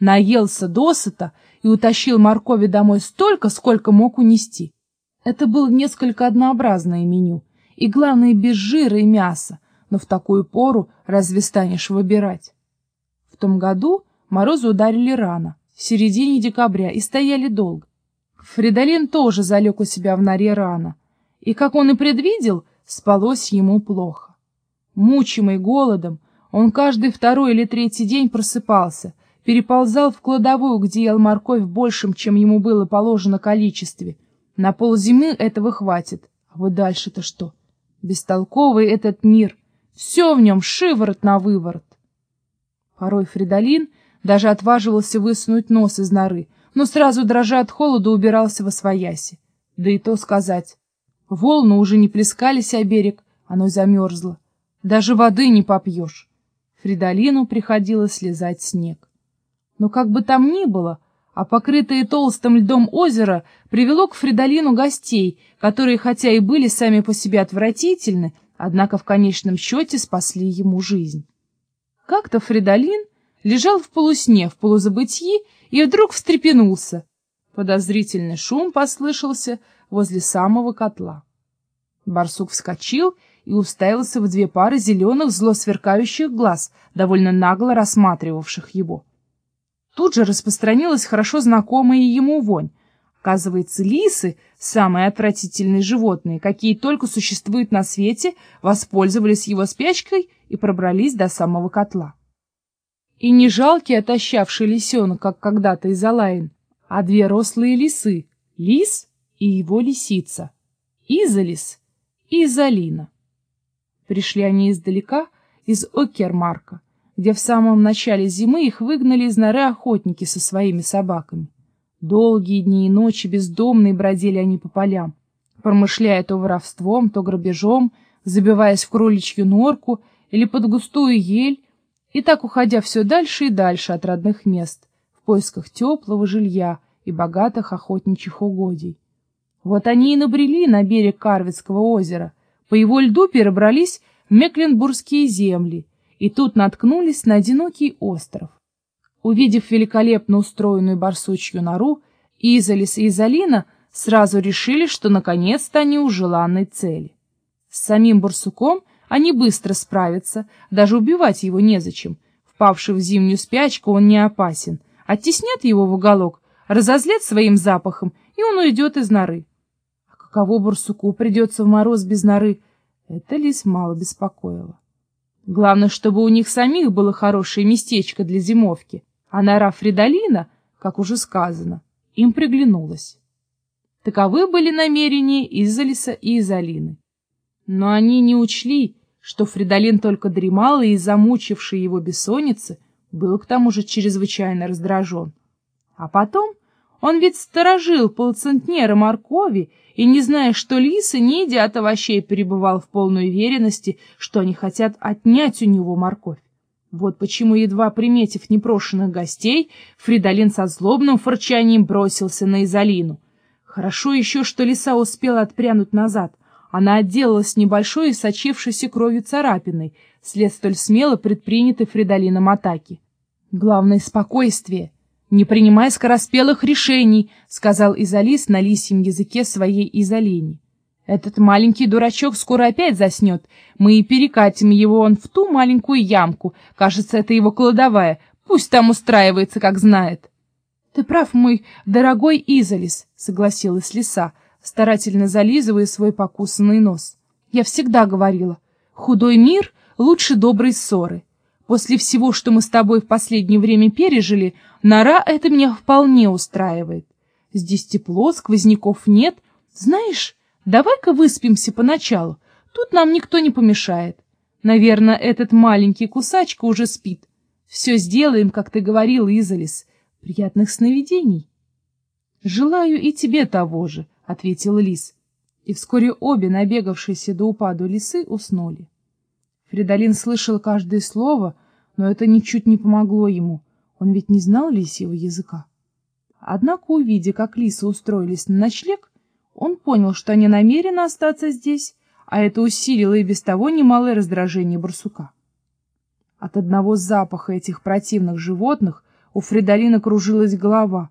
наелся досыта и утащил моркови домой столько, сколько мог унести. Это было несколько однообразное меню, и, главное, без жира и мяса, но в такую пору разве станешь выбирать? В том году морозы ударили рано, в середине декабря, и стояли долго. Фридолин тоже залег у себя в норе рано, и, как он и предвидел, спалось ему плохо. Мучимый голодом, он каждый второй или третий день просыпался, переползал в кладовую, где ел морковь большим, чем ему было положено количестве. На ползимы этого хватит, а вот дальше-то что? Бестолковый этот мир, все в нем шиворот на выворот. Порой Фридолин даже отваживался высунуть нос из норы, но сразу, дрожа от холода, убирался во свояси. Да и то сказать. Волны уже не плескались о берег, оно замерзло. Даже воды не попьешь. Фридолину приходилось слезать снег. Но как бы там ни было, а покрытое толстым льдом озеро привело к Фридолину гостей, которые, хотя и были сами по себе отвратительны, однако в конечном счете спасли ему жизнь. Как-то Фридолин лежал в полусне, в полузабытии, и вдруг встрепенулся. Подозрительный шум послышался возле самого котла. Барсук вскочил и уставился в две пары зеленых зло сверкающих глаз, довольно нагло рассматривавших его. Тут же распространилась хорошо знакомая ему вонь. Оказывается, лисы, самые отвратительные животные, какие только существуют на свете, воспользовались его спячкой и пробрались до самого котла. И не жалкий отощавший лисенок, как когда-то из Алайн, а две рослые лисы — лис и его лисица, Изолис и Изолина. Пришли они издалека, из Окермарка, где в самом начале зимы их выгнали из норы охотники со своими собаками. Долгие дни и ночи бездомные бродили они по полям, промышляя то воровством, то грабежом, забиваясь в кроличью норку или под густую ель, и так уходя все дальше и дальше от родных мест, в поисках теплого жилья и богатых охотничьих угодий. Вот они и набрели на берег Карвицкого озера, по его льду перебрались в Мекленбургские земли, и тут наткнулись на одинокий остров. Увидев великолепно устроенную барсучью нору, Изолис и Изолина сразу решили, что наконец-то они у желанной цели. С самим барсуком они быстро справятся, даже убивать его незачем. Впавший в зимнюю спячку, он не опасен. Оттеснят его в уголок, разозлят своим запахом, и он уйдет из норы. А каково барсуку придется в мороз без норы, это лис мало беспокоило. Главное, чтобы у них самих было хорошее местечко для зимовки, а нора Фридолина, как уже сказано, им приглянулась. Таковы были намерения Изолиса и Изолины. Но они не учли, что Фридолин только дремал и, замучивший его бессонницы, был к тому же чрезвычайно раздражен. А потом он ведь сторожил полцентнера моркови и, не зная, что лисы не едят овощей, пребывал в полной уверенности, что они хотят отнять у него морковь. Вот почему, едва приметив непрошенных гостей, Фридолин со злобным форчанием бросился на Изолину. Хорошо еще, что лиса успела отпрянуть назад. Она отделалась небольшой и сочившейся кровью царапиной, след столь смело предпринятой Фридолином атаки. Главное — спокойствие. «Не принимай скороспелых решений», — сказал Изолис на лисьем языке своей Изолени. «Этот маленький дурачок скоро опять заснет. Мы и перекатим его он в ту маленькую ямку. Кажется, это его кладовая. Пусть там устраивается, как знает». «Ты прав, мой дорогой Изолис», — согласилась лиса, старательно зализывая свой покусанный нос. «Я всегда говорила, худой мир лучше доброй ссоры. После всего, что мы с тобой в последнее время пережили, нора это меня вполне устраивает. Здесь тепло, сквозняков нет. Знаешь, давай-ка выспимся поначалу. Тут нам никто не помешает. Наверное, этот маленький кусачка уже спит. Все сделаем, как ты говорил, Изолис. Приятных сновидений. Желаю и тебе того же, — ответил лис. И вскоре обе, набегавшиеся до упаду лисы, уснули. Фридолин слышал каждое слово, но это ничуть не помогло ему. Он ведь не знал лисьего языка. Однако, увидя, как лисы устроились на ночлег, он понял, что они намерены остаться здесь, а это усилило и без того немалое раздражение барсука. От одного запаха этих противных животных У Фридолина кружилась голова.